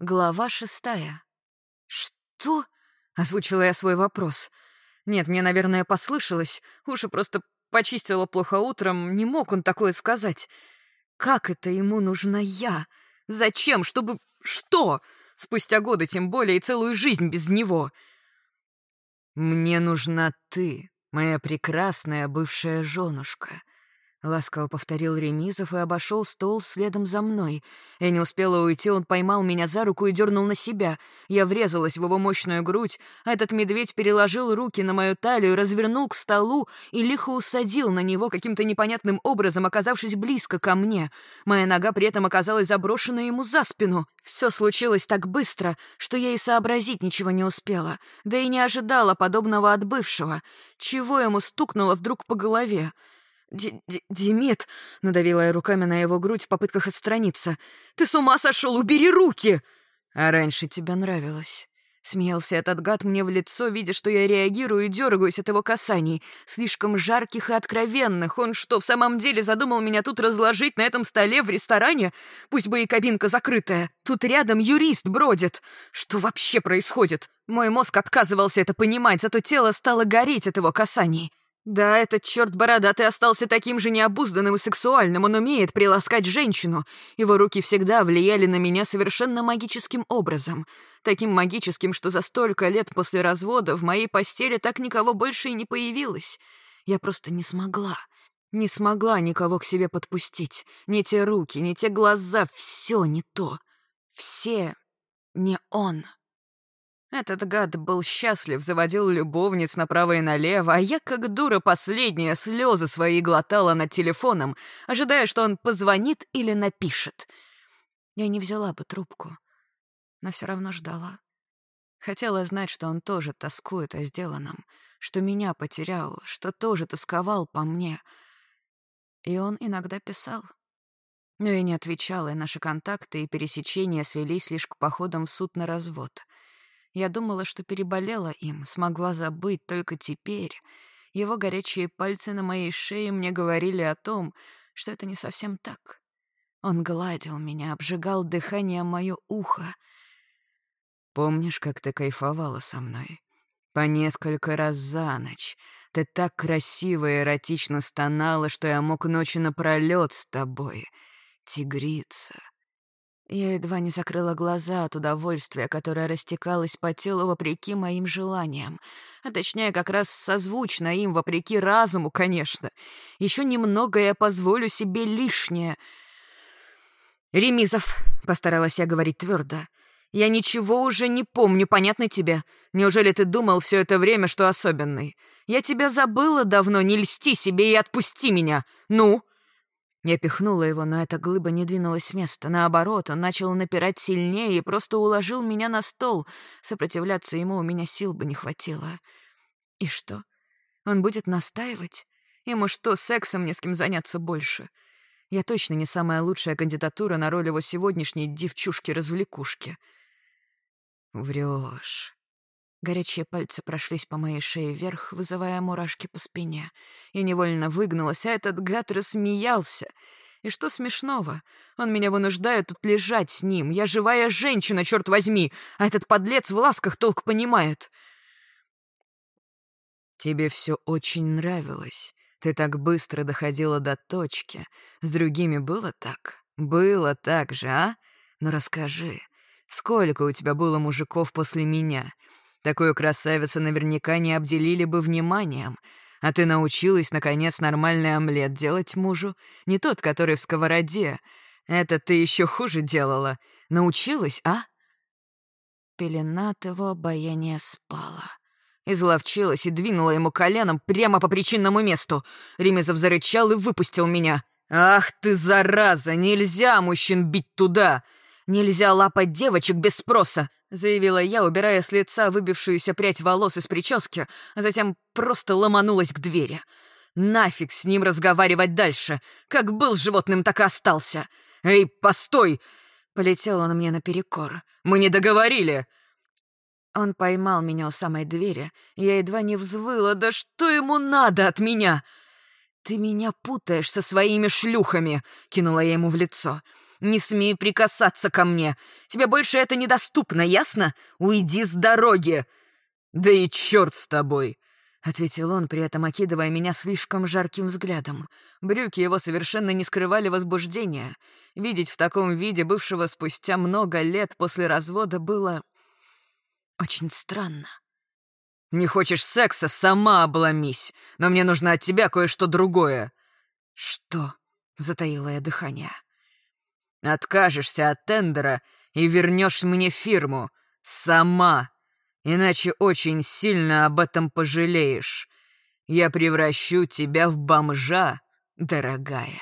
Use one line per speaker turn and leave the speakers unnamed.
Глава шестая. «Что?» — озвучила я свой вопрос. Нет, мне, наверное, послышалось. Уши просто почистила плохо утром. Не мог он такое сказать. Как это ему нужна я? Зачем? Чтобы... Что? Спустя годы, тем более, и целую жизнь без него. «Мне нужна ты, моя прекрасная бывшая женушка», Ласково повторил Ремизов и обошел стол следом за мной. Я не успела уйти, он поймал меня за руку и дернул на себя. Я врезалась в его мощную грудь, этот медведь переложил руки на мою талию, развернул к столу и лихо усадил на него каким-то непонятным образом, оказавшись близко ко мне. Моя нога при этом оказалась заброшена ему за спину. Все случилось так быстро, что я и сообразить ничего не успела, да и не ожидала подобного от бывшего. Чего ему стукнуло вдруг по голове? «Демид!» — надавила я руками на его грудь в попытках отстраниться. «Ты с ума сошел! Убери руки!» «А раньше тебе нравилось». Смеялся этот гад мне в лицо, видя, что я реагирую и дергаюсь от его касаний, слишком жарких и откровенных. Он что, в самом деле задумал меня тут разложить на этом столе в ресторане? Пусть бы и кабинка закрытая. Тут рядом юрист бродит. Что вообще происходит? Мой мозг отказывался это понимать, зато тело стало гореть от его касаний. Да, этот черт бородатый остался таким же необузданным и сексуальным, он умеет приласкать женщину. Его руки всегда влияли на меня совершенно магическим образом. Таким магическим, что за столько лет после развода в моей постели так никого больше и не появилось. Я просто не смогла. Не смогла никого к себе подпустить. Ни те руки, ни те глаза, все не то. Все не он. Этот гад был счастлив, заводил любовниц направо и налево, а я, как дура последняя, слезы свои глотала над телефоном, ожидая, что он позвонит или напишет. Я не взяла бы трубку, но все равно ждала. Хотела знать, что он тоже тоскует о сделанном, что меня потерял, что тоже тосковал по мне. И он иногда писал. Но я не отвечала, и наши контакты и пересечения свелись лишь к походам в суд на развод — я думала, что переболела им, смогла забыть, только теперь. Его горячие пальцы на моей шее мне говорили о том, что это не совсем так. Он гладил меня, обжигал дыханием мое ухо. «Помнишь, как ты кайфовала со мной? По несколько раз за ночь. Ты так красиво и эротично стонала, что я мог ночи напролёт с тобой. Тигрица, я едва не закрыла глаза от удовольствия, которое растекалось по телу вопреки моим желаниям. А точнее, как раз созвучно им, вопреки разуму, конечно. Еще немного я позволю себе лишнее. «Ремизов», — постаралась я говорить твердо, — «я ничего уже не помню, понятно тебе? Неужели ты думал все это время, что особенный? Я тебя забыла давно, не льсти себе и отпусти меня. Ну?» Я пихнула его, но эта глыба не двинулась с места. Наоборот, он начал напирать сильнее и просто уложил меня на стол. Сопротивляться ему у меня сил бы не хватило. И что? Он будет настаивать? Ему что, сексом не с кем заняться больше? Я точно не самая лучшая кандидатура на роль его сегодняшней девчушки-развлекушки. Врешь. Горячие пальцы прошлись по моей шее вверх, вызывая мурашки по спине. Я невольно выгнулась, а этот гад рассмеялся. И что смешного? Он меня вынуждает тут лежать с ним. Я живая женщина, черт возьми, а этот подлец в ласках толк понимает. Тебе все очень нравилось. Ты так быстро доходила до точки. С другими было так? Было так же, а? Ну расскажи, сколько у тебя было мужиков после меня? Такую красавицу наверняка не обделили бы вниманием. А ты научилась, наконец, нормальный омлет делать мужу. Не тот, который в сковороде. Это ты еще хуже делала. Научилась, а?» Пелена от его обаяния спала. Изловчилась и двинула ему коленом прямо по причинному месту. Ремезов зарычал и выпустил меня. «Ах ты, зараза! Нельзя мужчин бить туда! Нельзя лапать девочек без спроса!» — заявила я, убирая с лица выбившуюся прядь волос из прически, а затем просто ломанулась к двери. «Нафиг с ним разговаривать дальше! Как был животным, так и остался! Эй, постой!» Полетел он мне наперекор. «Мы не договорили!» Он поймал меня у самой двери, я едва не взвыла. «Да что ему надо от меня?» «Ты меня путаешь со своими шлюхами!» — кинула я ему в лицо. Не смей прикасаться ко мне. Тебе больше это недоступно, ясно? Уйди с дороги!»
«Да и черт с тобой!»
— ответил он, при этом окидывая меня слишком жарким взглядом. Брюки его совершенно не скрывали возбуждения. Видеть в таком виде бывшего спустя много лет после развода было очень странно.
«Не хочешь секса? Сама обломись! Но мне нужно от тебя кое-что другое!»
«Что?» — затаила я дыхание.
«Откажешься от тендера и вернешь мне фирму. Сама!» Иначе очень сильно об этом пожалеешь. Я превращу тебя в бомжа, дорогая».